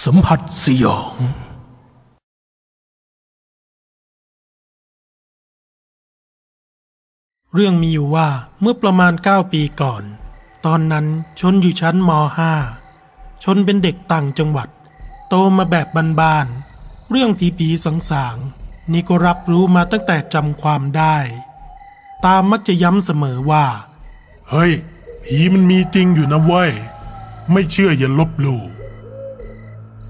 สัมผัสสยองเรื่องมีอยู่ว่าเมื่อประมาณ 9 ปีก่อน ตอนนั้นชนอยู่ชั้นม .5 ชนเป็นเด็กต่างจังหวัด โตมาแบบบ้านๆ เรื่องผีๆสังๆ นี่ก็รับรู้มาตั้งแต่จำความได้ ตามมักจะย้ำเสมอว่า เฮ้ย ผีมันมีจริงอยู่นะเว้ย ไม่เชื่ออย่าลบหลู่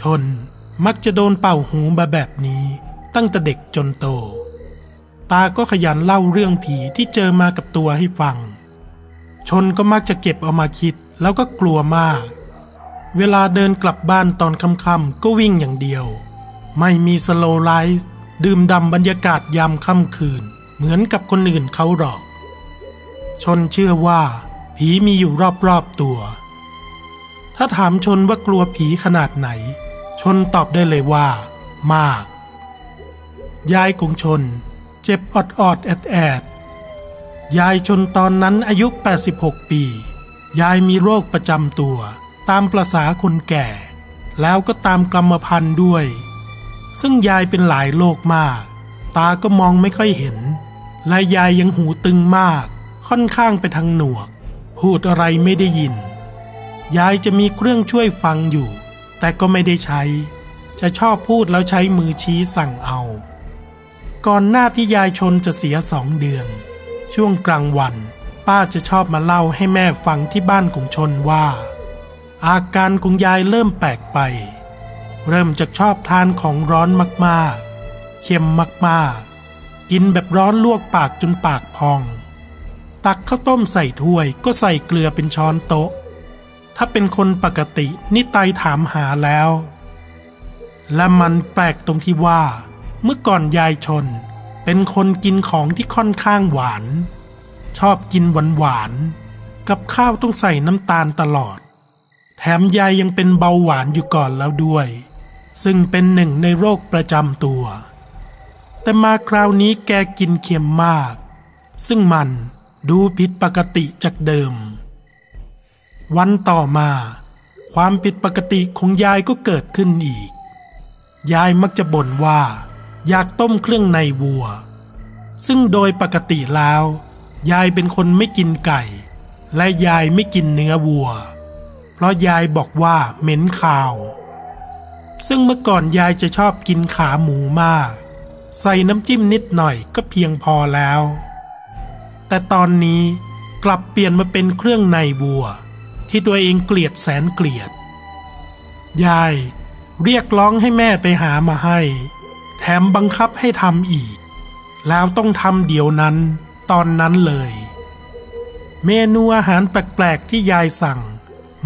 ชนมักจะโดนเป่าหูมาแบบนี้ตั้งแต่เด็กจนโต ตาก็ขยันเล่าเรื่องผีที่เจอมากับตัวให้ฟัง ชนก็มักจะเก็บเอามาคิดแล้วก็กลัวมาก เวลาเดินกลับบ้านตอนค่ำๆก็วิ่งอย่างเดียว ไม่มีสโลไลฟ์ดื่มดำบรรยากาศยามค่ำคืน เหมือนกับคนอื่นเขาหรอก ชนเชื่อว่า ผีมีอยู่รอบๆตัว ถ้าถามชนว่ากลัวผีขนาดไหน ชนตอบได้เลยว่า มาก ยายของชน เจ็บอดอดแอดแอดยายชนตอนนั้นอายุ 86 ปี ยายมีโรคประจำตัว ตามประษาคนแก่ แล้วก็ตามกรรมพันธุ์ด้วย ซึ่งยายเป็นหลายโรคมาก ตาก็มองไม่ค่อยเห็น และยายยังหูตึงมาก ค่อนข้างไปทางหนวก พูดอะไรไม่ได้ยิน ยายจะมีเครื่องช่วยฟังอยู่ แต่ก็ไม่ได้ใช้ จะชอบพูดแล้วใช้มือชี้สั่งเอา ก่อนหน้าที่ยายชนจะเสียสองเดือน ช่วงกลางวัน ป้าจะชอบมาเล่าให้แม่ฟังที่บ้านของชนว่า อาการของยายเริ่มแปลกไป เริ่มจากชอบทานของร้อนมากๆ เค็มมากๆ กินแบบร้อนลวกปากจนปากพอง ตักข้าวต้มใส่ถ้วยก็ใส่เกลือเป็นช้อนโต๊ะ ถ้าเป็นคนปกตินี่ไตถามหาแล้ว และมันแปลกตรงที่ว่า เมื่อก่อนยายชน เป็นคนกินของที่ค่อนข้างหวาน ชอบกินหวานหวานๆกับข้าวต้องใส่น้ำตาลตลอด แถมยายยังเป็นเบาหวานอยู่ก่อนแล้วด้วย ซึ่งเป็นหนึ่งในโรคประจำตัว แต่มาคราวนี้แกกินเค็มมาก ซึ่งมันดูผิดปกติจากเดิม วันต่อมา ความผิดปกติของยายก็เกิดขึ้นอีก ยายมักจะบ่นว่า อยากต้มเครื่องในวัว ซึ่งโดยปกติแล้ว ยายเป็นคนไม่กินไก่ และยายไม่กินเนื้อวัว เพราะยายบอกว่าเหม็นคาว ซึ่งเมื่อก่อนยายจะชอบกินขาหมูมาก ใส่น้ำจิ้มนิดหน่อยก็เพียงพอแล้ว แต่ตอนนี้กลับเปลี่ยนมาเป็นเครื่องในวัว ที่ตัวเองเกลียดแสนเกลียด ยายเรียกร้องให้แม่ไปหามาให้ แถมบังคับให้ทำอีก แล้วต้องทำเดี๋ยวนั้นตอนนั้นเลย เมนูอาหารแปลกๆที่ยายสั่ง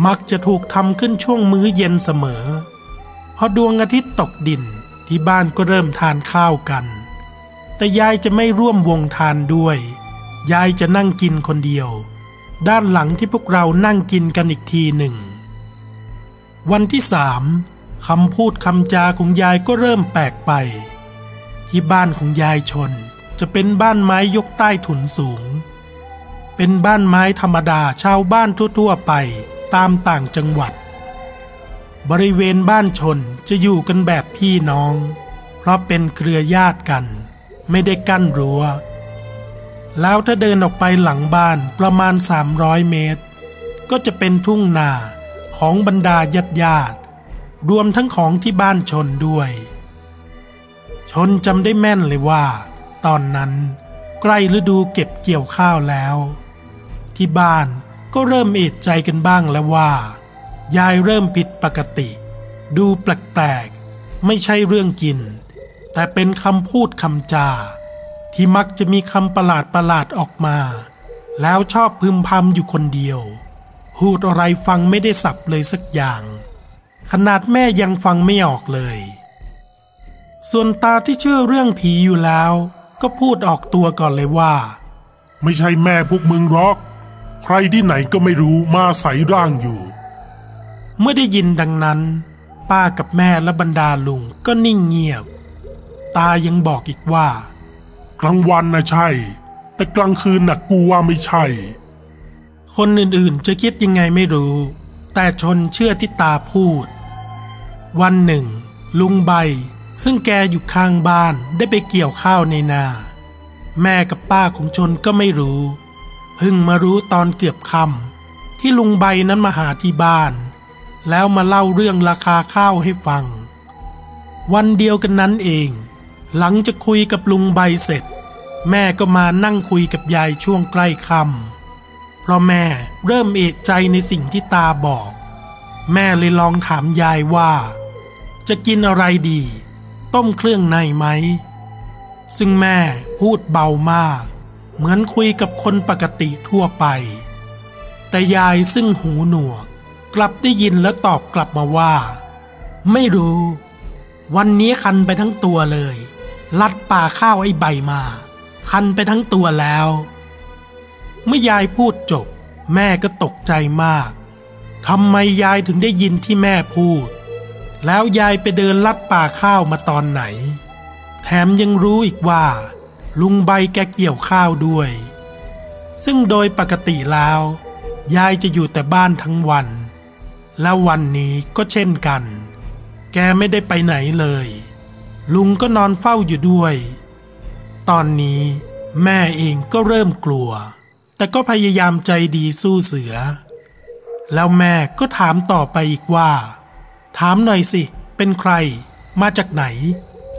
มักจะถูกทำขึ้นช่วงมื้อเย็นเสมอ พอดวงอาทิตย์ตกดินที่บ้านก็เริ่มทานข้าวกัน แต่ยายจะไม่ร่วมวงทานด้วย ยายจะนั่งกินคนเดียว ด้านหลังที่พวกเรานั่งกินกันอีกทีหนึ่ง วันที่สามคำพูดคำจาของยายก็เริ่มแปลกไป ที่บ้านของยายชน จะเป็นบ้านไม้ยกใต้ถุนสูง เป็นบ้านไม้ธรรมดาชาวบ้านทั่วๆไปตามต่างจังหวัด บริเวณบ้านชนจะอยู่กันแบบพี่น้อง เพราะเป็นเครือญาติกัน ไม่ได้กั้นรัว้ว แล้วถ้าเดินออกไปหลังบ้านประมาณ 300 เมตร ก็จะเป็นทุ่งนาของบรรดาญาติญาติรวมทั้งของที่บ้านชนด้วย ชนจำได้แม่นเลยว่า ตอนนั้น ใกล้ฤดูเก็บเกี่ยวข้าวแล้ว ที่บ้านก็เริ่มเอะใจกันบ้างแล้วว่า ยายเริ่มผิดปกติ ดูแปลกๆ ไม่ใช่เรื่องกิน แต่เป็นคำพูดคำจา ที่มักจะมีคำประหลาดประหลาดๆออกมา แล้วชอบพึมพำอยู่คนเดียว พูดอะไรฟังไม่ได้สับเลยสักอย่าง ขนาดแม่ยังฟังไม่ออกเลย ส่วนตาที่เชื่อเรื่องผีอยู่แล้ว ก็พูดออกตัวก่อนเลยว่า ไม่ใช่แม่พวกมึงหรอก ใครที่ไหนก็ไม่รู้มาใส่ร่างอยู่ เมื่อได้ยินดังนั้น ป้ากับแม่และบรรดาลุงก็นิ่งเงียบ ตายังบอกอีกว่า กลางวันนะใช่ แต่กลางคืนน่ะกูว่าไม่ใช่ คนอื่นๆจะคิดยังไงไม่รู้ แต่ชนเชื่อที่ตาพูด วันหนึ่ง ลุงใบ ซึ่งแกอยู่ข้างบ้านได้ไปเกี่ยวข้าวในนา แม่กับป้าของชนก็ไม่รู้ เพิ่งมารู้ตอนเกือบค่ำที่ลุงใบนั้นมาหาที่บ้าน แล้วมาเล่าเรื่องราคาข้าวให้ฟัง วันเดียวกันนั้นเอง หลังจะคุยกับลุงใบเสร็จ แม่ก็มานั่งคุยกับยายช่วงใกล้ค่ำเพราะแม่เริ่มเอกใจในสิ่งที่ตาบอก แม่เลยลองถามยายว่า จะกินอะไรดี ต้มเครื่องในไหม ซึ่งแม่พูดเบามาก เหมือนคุยกับคนปกติทั่วไป แต่ยายซึ่งหูหนวก กลับได้ยินแล้วตอบกลับมาว่า ไม่รู้วันนี้คันไปทั้งตัวเลย ลัดป่าข้าวไอ้ใบมา คันไปทั้งตัวแล้ว เมื่อยายพูดจบ แม่ก็ตกใจมากทำไมยายถึงได้ยินที่แม่พูด แล้วยายไปเดินลัดป่าข้าวมาตอนไหน แถมยังรู้อีกว่า ลุงใบแกเกี่ยวข้าวด้วย ซึ่งโดยปกติแล้ว ยายจะอยู่แต่บ้านทั้งวัน แล้ววันนี้ก็เช่นกัน แกไม่ได้ไปไหนเลย ลุงก็นอนเฝ้าอยู่ด้วย ตอนนี้แม่เองก็เริ่มกลัว แต่ก็พยายามใจดีสู้เสือ แล้วแม่ก็ถามต่อไปอีกว่า ถามหน่อยสิ เป็นใคร มาจากไหน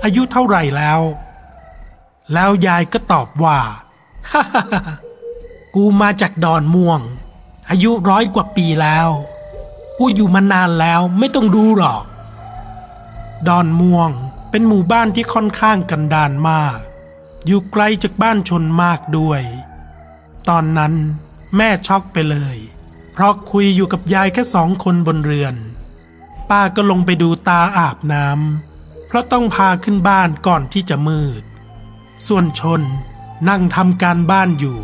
อายุเท่าไหร่แล้ว แล้วยายก็ตอบว่าฮกูมาจากดอนม่วง อายุร้อยกว่าปีแล้ว กูอยู่มานานแล้วไม่ต้องรู้หรอก ดอนม่วง เป็นหมู่บ้านที่ค่อนข้างกันดานมาก อยู่ไกลจากบ้านชนมากด้วย ตอนนั้นแม่ช็อกไปเลย เพราะคุยอยู่กับยายแค่สองคนบนเรือน ป้าก็ลงไปดูตาอาบน้ำเพราะต้องพาขึ้นบ้านก่อนที่จะมืด ส่วนชนนั่งทำการบ้านอยู่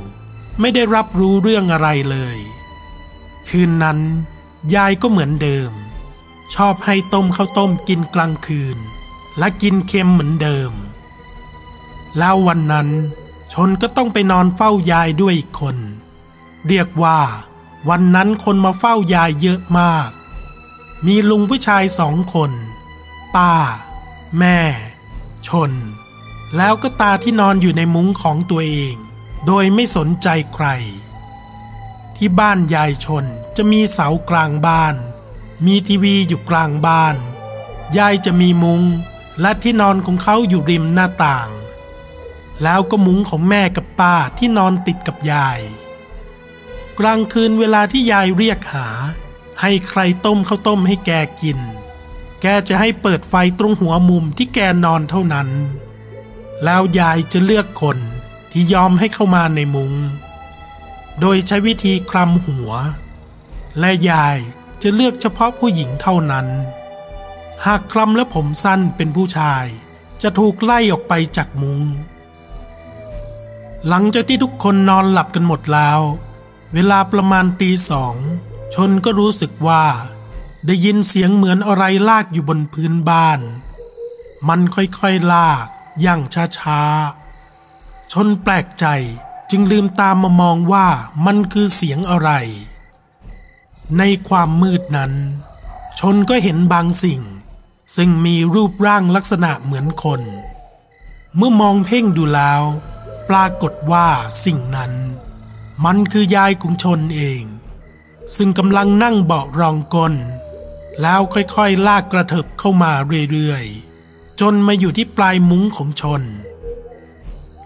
ไม่ได้รับรู้เรื่องอะไรเลย คืนนั้น ยายก็เหมือนเดิม ชอบให้ต้มข้าวต้มกินกลางคืน และกินเค็มเหมือนเดิม แล้ววันนั้นชนก็ต้องไปนอนเฝ้ายายด้วยอีกคน เรียกว่า วันนั้นคนมาเฝ้ายายเยอะมาก มีลุงผู้ชายสองคน ป้า แม่ ชน แล้วก็ตาที่นอนอยู่ในมุ้งของตัวเอง โดยไม่สนใจใคร ที่บ้านยายชนจะมีเสากลางบ้าน มีทีวีอยู่กลางบ้าน ยายจะมีมุง้ง และที่นอนของเขาอยู่ริมหน้าต่าง แล้วก็มุ้งของแม่กับป้าที่นอนติดกับยาย กลางคืนเวลาที่ยายเรียกหา ให้ใครต้มข้าวต้มให้แกกิน แกจะให้เปิดไฟตรงหัวมุมที่แกนอนเท่านั้น แล้วยายจะเลือกคนที่ยอมให้เข้ามาในมุง้ง โดยใช้วิธีคลำหัว และยายจะเลือกเฉพาะผู้หญิงเท่านั้น หากคลำและผมสั้นเป็นผู้ชาย จะถูกไล่ออกไปจากมุง้งหลังจากที่ทุกคนนอนหลับกันหมดแล้ว เวลาประมาณตีสองชนก็รู้สึกว่า ได้ยินเสียงเหมือนอะไรลากอยู่บนพื้นบ้าน มันค่อยๆลากอย่างช้าๆ ชนแปลกใจจึงลืมตามมามองว่ามันคือเสียงอะไร ในความมืดนั้น ชนก็เห็นบางสิ่ง ซึ่งมีรูปร่างลักษณะเหมือนคน เมื่อมองเพ่งดูแล้ว ปรากฏว่าสิ่งนั้น มันคือยายของชนเอง ซึ่งกำลังนั่งเบาะรองก้นแล้วค่อยๆ ลากกระเถิบเข้ามาเรื่อยๆ จนมาอยู่ที่ปลายมุ้งของชน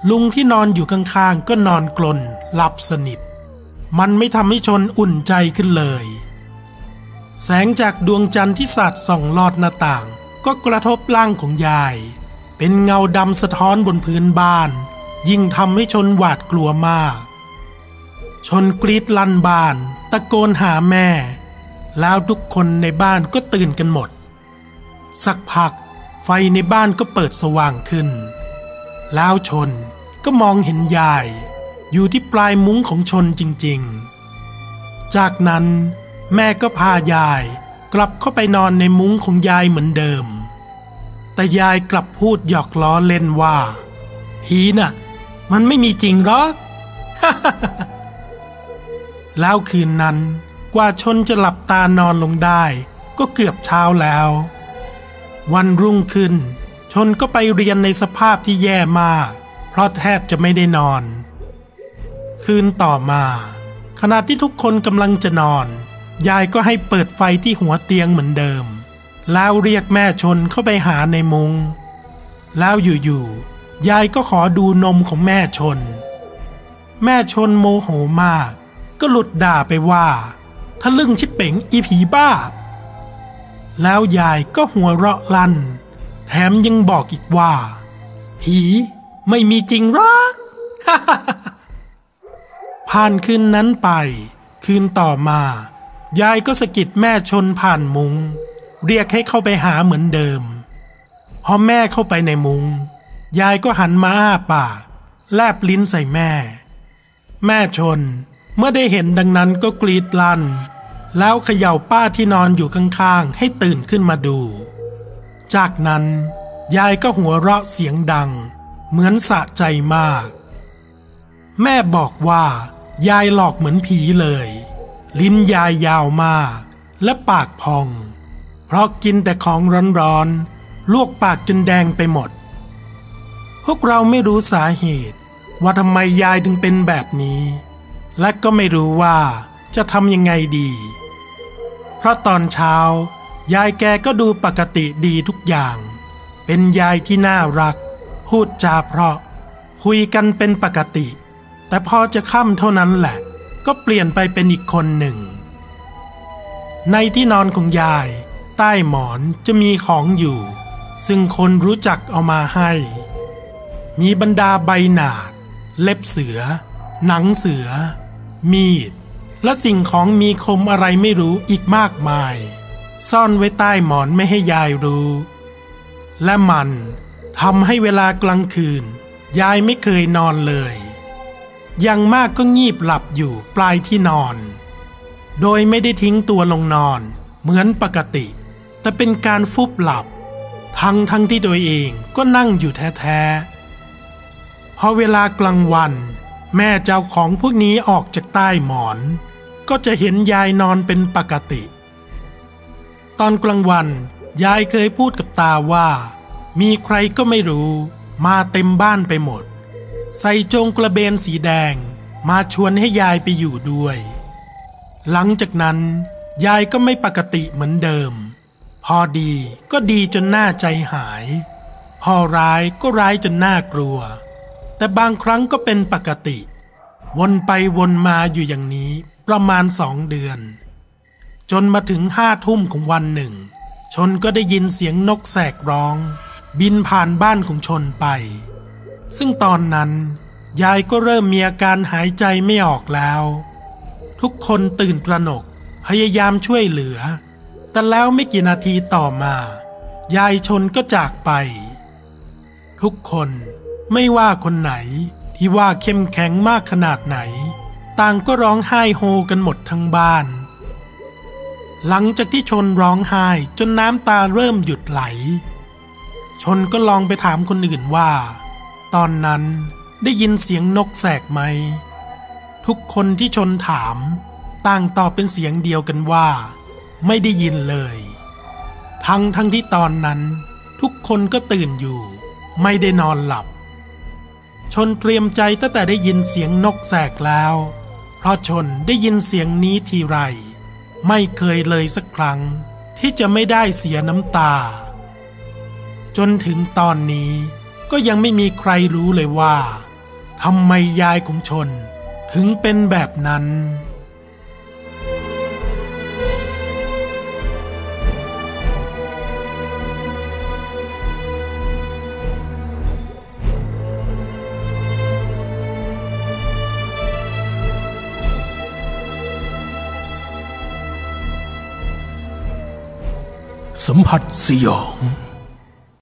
ลุงที่นอนอยู่ข้างๆ ก็นอนกลนหลับสนิท มันไม่ทำให้ชนอุ่นใจขึ้นเลย แสงจากดวงจันทร์ที่สาดส่องลอดหน้าต่าง ก็กระทบร่างของยาย เป็นเงาดำสะท้อนบนพื้นบ้าน ยิ่งทำให้ชนหวาดกลัวมาก ชนกรีดลั่นบ้าน ตะโกนหาแม่ แล้วทุกคนในบ้านก็ตื่นกันหมด สักพักไฟในบ้านก็เปิดสว่างขึ้น แล้วชนก็มองเห็นยาย อยู่ที่ปลายมุ้งของชนจริงๆ จากนั้นแม่ก็พายาย กลับเข้าไปนอนในมุ้งของยายเหมือนเดิม แต่ยายกลับพูดหยอกล้อเล่นว่าผีน่ะ มันไม่มีจริงหรอกแล้วคืนนั้นกว่าชนจะหลับตานอนลงได้ ก็เกือบเช้าแล้ว วันรุ่งขึ้น ชนก็ไปเรียนในสภาพที่แย่มาก เพราะแทบจะไม่ได้นอน คืนต่อมา ขณะที่ทุกคนกำลังจะนอน ยายก็ให้เปิดไฟที่หัวเตียงเหมือนเดิม แล้วเรียกแม่ชนเข้าไปหาในมุง แล้วอยู่ๆ ยายก็ขอดูนมของแม่ชน แม่ชนโมโหมาก ก็หลุดด่าไปว่าทะลึ่งชิบเป๋งอีผีบ้า แล้วยายก็หัวเราะลั่น แถมยังบอกอีกว่า ผีไม่มีจริงหรอกผ่านคืนนั้นไป คืนต่อมา ยายก็สะกิดแม่ชนผ่านมุง เรียกให้เข้าไปหาเหมือนเดิม พอแม่เข้าไปในมุง ยายก็หันมาอ้าปากแลบลิ้นใส่แม่ แม่ชนเมื่อได้เห็นดังนั้นก็กรีดลั่น แล้วเขย่าป้าที่นอนอยู่ข้างๆ ให้ตื่นขึ้นมาดู จากนั้น ยายก็หัวเราะเสียงดัง เหมือนสะใจมาก แม่บอกว่า ยายหลอกเหมือนผีเลย ลิ้นยายยาวมาก และปากพอง เพราะกินแต่ของร้อนๆลวกปากจนแดงไปหมด พวกเราไม่รู้สาเหตุ ว่าทำไมยายถึงเป็นแบบนี้ และก็ไม่รู้ว่าจะทำยังไงดี เพราะตอนเช้ายายแกก็ดูปกติดีทุกอย่าง เป็นยายที่น่ารัก พูดจาเพราะ คุยกันเป็นปกติ แต่พอจะค่ำเท่านั้นแหละ ก็เปลี่ยนไปเป็นอีกคนหนึ่ง ในที่นอนของยาย ใต้หมอนจะมีของอยู่ ซึ่งคนรู้จักเอามาให้ มีบรรดาใบหนาด เล็บเสือ หนังเสือ มีด และสิ่งของมีคมอะไรไม่รู้อีกมากมาย ซ่อนไว้ใต้หมอนไม่ให้ยายรู้ และมันทำให้เวลากลางคืน ยายไม่เคยนอนเลย ย่างมากก็งีบหลับอยู่ปลายที่นอน โดยไม่ได้ทิ้งตัวลงนอน เหมือนปกติ แต่เป็นการฟุบหลับ ทั้งทั้งที่ตัวเองก็นั่งอยู่แท้ๆพอเวลากลางวัน แม่เจ้าของพวกนี้ออกจากใต้หมอน ก็จะเห็นยายนอนเป็นปกติ ตอนกลางวันยายเคยพูดกับตาว่า มีใครก็ไม่รู้ มาเต็มบ้านไปหมด ใส่โจงกระเบนสีแดงมาชวนให้ยายไปอยู่ด้วย หลังจากนั้น ยายก็ไม่ปกติเหมือนเดิม พอดีก็ดีจนหน่าใจหาย พอร้ายก็ร้ายจนน่ากลัว แต่บางครั้งก็เป็นปกติ วนไปวนมาอยู่อย่างนี้ประมาณสองเดือน จนมาถึงห้าทุ่มของวันหนึ่ง ชนก็ได้ยินเสียงนกแสกร้อง บินผ่านบ้านของชนไป ซึ่งตอนนั้นยายก็เริ่มมีอาการหายใจไม่ออกแล้ว ทุกคนตื่นตระหนกพยายามช่วยเหลือ แต่แล้วไม่กี่นาทีต่อมา ยายชนก็จากไป ทุกคนไม่ว่าคนไหนที่ว่าเข้มแข็งมากขนาดไหน ต่างก็ร้องไห้โฮกันหมดทั้งบ้าน หลังจากที่ชนร้องไห้จนน้ำตาเริ่มหยุดไหล ชนก็ลองไปถามคนอื่นว่า ตอนนั้นได้ยินเสียงนกแสกไหม ทุกคนที่ชนถาม ต่างตอบเป็นเสียงเดียวกันว่า ไม่ได้ยินเลย ทั้งทั้งที่ตอนนั้น ทุกคนก็ตื่นอยู่ ไม่ได้นอนหลับ ชนเตรียมใจตั้งแต่ได้ยินเสียงนกแสกแล้ว เพราะชนได้ยินเสียงนี้ทีไร ไม่เคยเลยสักครั้ง ที่จะไม่ได้เสียน้ำตา จนถึงตอนนี้ ก็ยังไม่มีใครรู้เลยว่าทำไมยายของชนถึงเป็นแบบนั้น สัมผัสสยอง